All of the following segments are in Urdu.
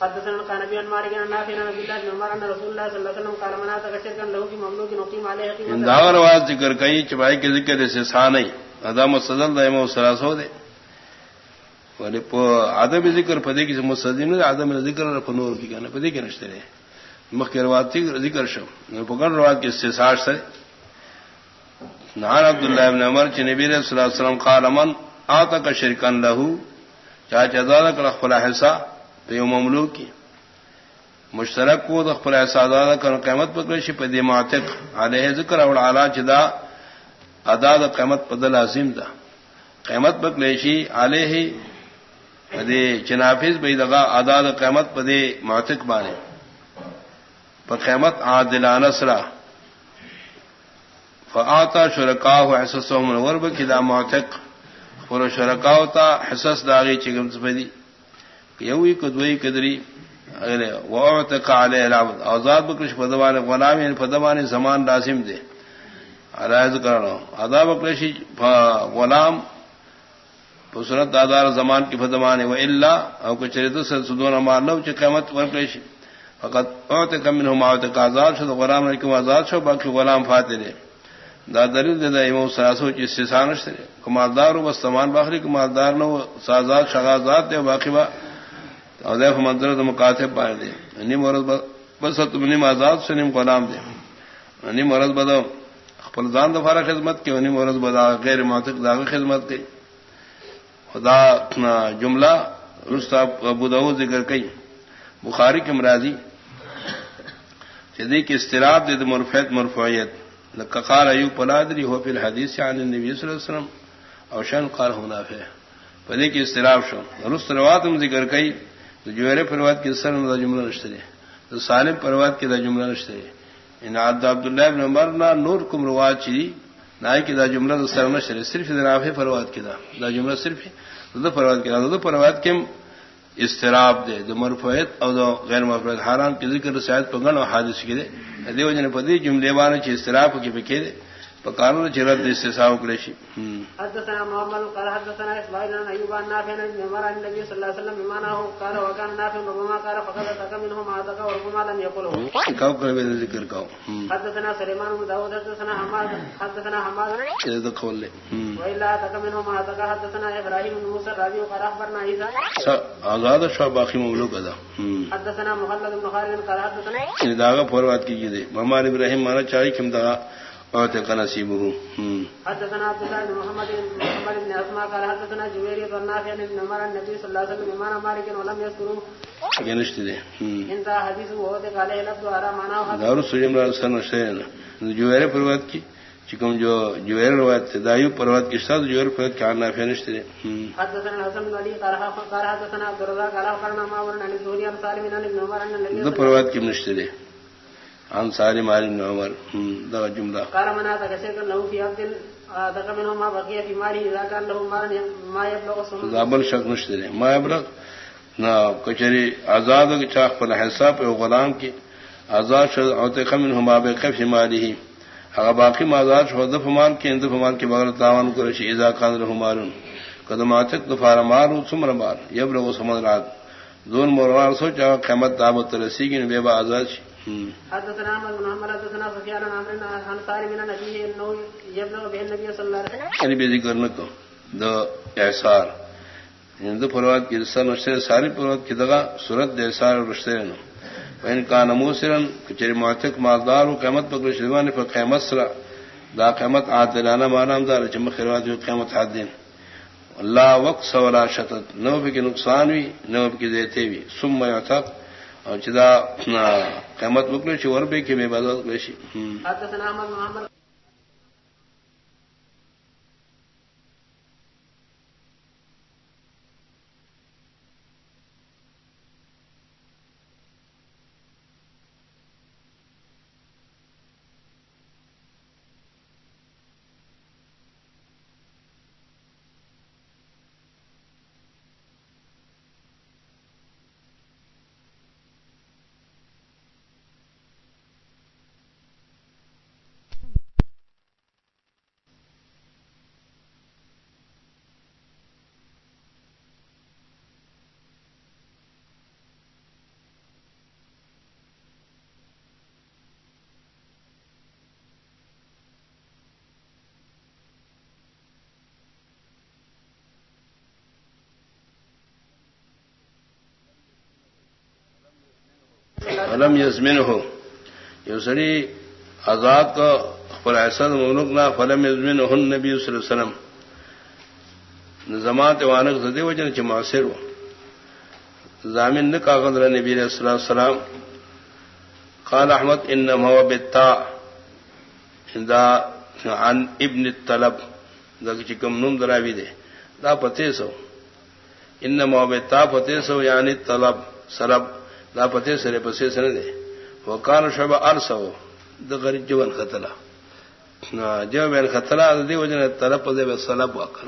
حدثنا القانبي عن مالك عن نافع عن عبد الله بن عمر ان رسول الله صلى الله عليه وسلم قال من اتى شركا له في مملوك نقيم عليه قيمه داور واز ذکر کئی چبائی کے ذکر سے سانی ادا مستدل دائم سلاسو دے۔ ولی پو ادب ذکر پدے کی مستدین نے ذکر فنور کی کہنا پدے کے نشتے رہے مخیر روات ذکر شو۔ پکڑ روات کے استثار سے نان عبداللہ ابن عمر چ نبی علیہ وسلم قال من آتا کا شرکن لہو چاہ چزاد کا خلا حصہ تو مملو کی مشترک کو تو خلا حصہ کر قیمت پکڑی پدی ماتق علیہ ذکر اور اعلیٰ چدا ادا دا قیمت پدل عظیم دا قیمت پکلیشی علیہ پدے چنافذ بھائی دگا ادا دا قیمت پدے ماتق بانے پر قیمت عادلانہ سرا فآتا شرکاہ حسس ورب کی دا معتق. فر شرکاہ تا حسس داغی چگم سپدی یوی کدوئی کدری وعتق علیہ العبد اوزاد بکرش فدوان غلام یعنی فدوان زمان لازم دے عرائز کرنا ادا بکرشی غلام صورت دادار زمان کی فدوان و اللہ او کچریت سے سدون مار لو چ قیمت ورکرشی فقط اوت کم منهم اوت آزاد شد غلام رکم آزاد شو، باقی غلام فاتح دے دا دلیل دے دا امام سراسو چی استثانش دے کمالدار و بستمان باخری کمالدار نو سازاد شغازات دے باقی با او دے فمندر دا مقاتب پائے دے۔ نیم ورد بس تم نیم آزاد سے نیم غلام دے۔ نیم ورد بدا خپل زان دفارا خدمت کی نیم ورد بدا غیر معتق داغ خدمت کی۔ خدا جملہ رستا ابو داود ذکر کئی۔ بخاری کے مرازی صدیق استراب دے مرفیت مرفویت قال ایوب پلادری ہو پھر حدیث عن النبی صلی اللہ علیہ وسلم، او شان قال ہونا ہے پدے کی استراب شو۔ رست روات ذکر کئی۔ جوہر پروات کی سر دا جملہ نشترے تو سالم پروات کی دا جملہ نشترے ان یعنی عبد عبداللہ ابن عمر نا نور کم روات چی نائی کی دا جملہ دا سر نشترے صرف دا نافع پروات کی دا۔ دا جملہ صرف دا پروات کی دا۔ دا پروات کم استراب دے دو مرفویت او دو غیر مرفویت حرام کی ذکر رسایت پگن و حادث کی دے۔ دیو جن پدی جملے بانے چی استراب کی پکے دے۔ فقالوا جرد استساو کرشی حدثنا محمد قال حدثنا اسماعيل بن ايوب عن نافع عن عمر عن النبي صلى الله عليه وسلم بما انه قال وكان نافع ربما قال فقد اتك منه ما اتك وربما لم يقله كاو كر ذکر كاو حدثنا سليمان بن داود حدثنا حماد حدثنا حماد. اذا قول والا اتك منه ما اتك حدثنا ابراهيم بن موسى الله عنه اخبرنا عيسى آزاد شو باقی مملوک ادا۔ حدثنا مخلد بن خالد قال حدثنا داغا فروات کیجیے محمد ابراہیم مانا چاہیے داغا اوتق نصيبه حدثنا عبد الله بن محمد محمد بن اسماء قال حدثنا جويري بن نافع بن عمر النبي صلى الله عليه وسلم امام مالك ولم يذكروا جنشت دے. انت حدیث وہ تے قال لفظ ارا معنا دار سجم را سن شین جوہر پروات کی چکم جو جوہر روایت دایو پروات کی ساتھ جوہر پروات کا نافع نشت دے. حدثنا الحسن بن علي قال قال حدثنا عبد الرزاق قال اخبرنا ما ورنا عن الزهري عن سالم بن عمر ان النبي پروات نشت دے. عن سالم بن عمر۔ دا جملہ۔ قال من هذا كشيء له في عبد ذكر منه ما بقي في ماله اذا كان له مال ما يبلغ سنه زابل شک نشتے ما يبلغ نہ کچری آزاد کے چاخ پر حساب پہ غلام کی۔ آزاد شد اوتے من ہما بے کف مالی۔ اگر باقی آزاد شد فمان کے اندف فمان کے بغیر تاوان کو رشی اذا كان له مال قدمات دفار مار ثمر مار يبلغ سمرات دون مرار سوچا قیمت دعوت رسی کی بے با آزاد شی۔ حدثنا احمد بن محمد حدثنا سفيان عن عمرو عن سالم بن نبي انه يبلغ به النبي صلى الله عليه وسلم. یعنی بے ذکر نہ کو دو احسار ہندو پروات کی رسال نشتے ساری پروات کی دگا صورت دے اور رشتے نو ان کا نموسرن کچری معتق مالدار و قیمت پر شروان پر قیمت سرا۔ دا قیمت عادلانہ مانام دار چم خیرات جو قیمت حد دین۔ اللہ وقت سولا شتت نو بھی نقصان ہوئی نو بھی دیتے ہوئی۔ سم یعتق اور چدا قیمت بکلے چور وربے کے میں بدل گشی یزمن ہو یہ سڑی آزاد کا فلحسن ملک نہ فلم یزمن ہن نبی صلی اللہ علیہ وسلم. زماعت وانک زدے وجن چماثر ہو. زامن نے کاغذ نبی علیہ السلام السلام قال احمد ان هو بالتا دا عن ابن الطلب. دا چکم نوم دراوی دے. دا پتے سو. ان هو بالتا پتے سو یعنی طلب سرب دا پتے سرے، پسے سن دے۔ وکان شب ارسو دا غریب جوان خطلا جو بین خطلا دی وجن طلب دے سلب وکر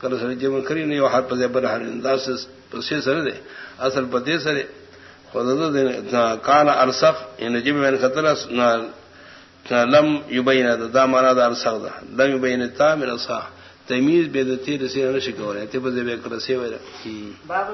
کل سر جمع کری نہیں ہر پدے بر ہر انداز پسے سر دے۔ اصل پتے سرے۔ خود دے کان ارسخ ان یعنی جب میں خطر لم یبین دا دا مانا دا ارسخ دا۔ لم یبین تا من اصح تمیز بے دتی رسی نشکو رہے تے بے کر سے باب